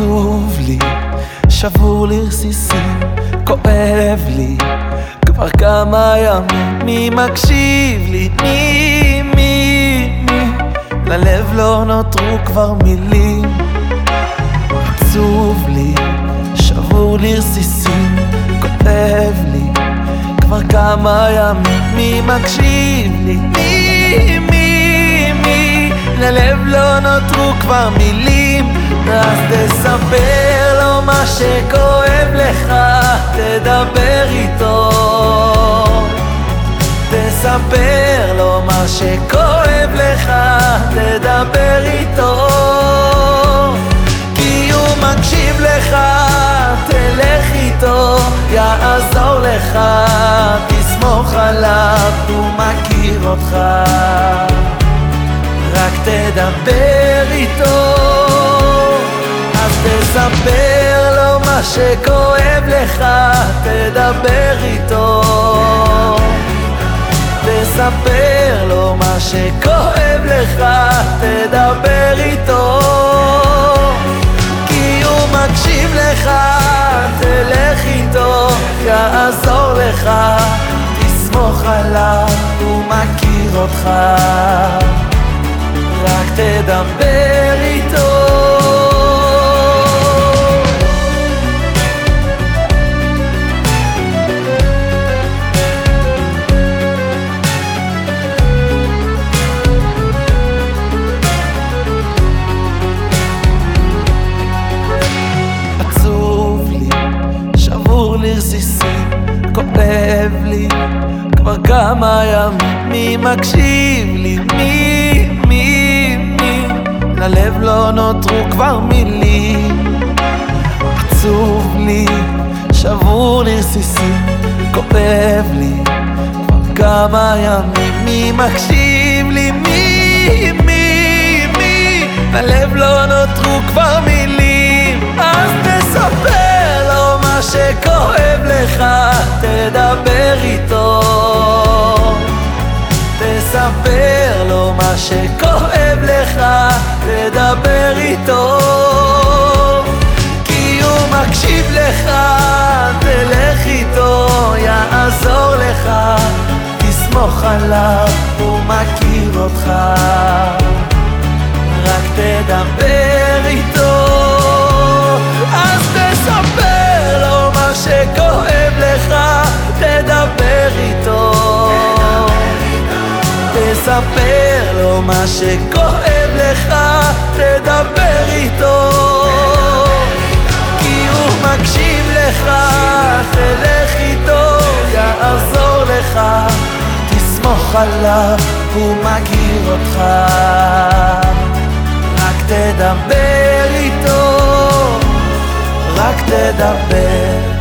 עצוב לי, שבור לרסיסים, כואב לי כבר כמה ימים, מי מקשיב לי? מי, מי, מי? ללב לא נותרו כבר מילים עצוב לי, שבור לרסיסים, כואב לי כבר כמה ימים, מי מקשיב לי? מי, מי, מי? ללב לא נותרו כבר מילים אז תספר לו מה שכואב לך, תדבר איתו. תספר לו מה שכואב לך, תדבר איתו. כי הוא מקשיב לך, תלך איתו, יעזור לך, תסמוך עליו, הוא מכיר אותך. רק תדבר איתו תספר לו מה שכואב לך, תדבר איתו. תספר לו מה שכואב לך, תדבר איתו. כי הוא מקשיב לך, תלך איתו, יעזור לך. תסמוך עליו, הוא מכיר אותך. רק תדבר כמה ימים, מי מקשיב לי? מי, מי, מי? ללב לא נותרו כבר מילים עצוב לי, שבור לרסיסים, כואב לי כבר כמה ימים, מי מקשיב לי? מי, מי, מי? ללב לא נותרו כבר מילים אז תספר לו מה שכואב לך, תדבר איתו שכואב לך, תדבר איתו. כי הוא מקשיב לך, תלך איתו, יעזור לך. תסמוך עליו, הוא מכיר אותך. רק תדבר איתו. אז תספר לו מה שכואב לך, תדבר איתו. תספר לו מה שכואב לך, תדבר איתו. כי הוא מקשיב לך, תלך איתו, יעזור לך. תסמוך עליו, הוא מכיר אותך. רק תדבר איתו, רק תדבר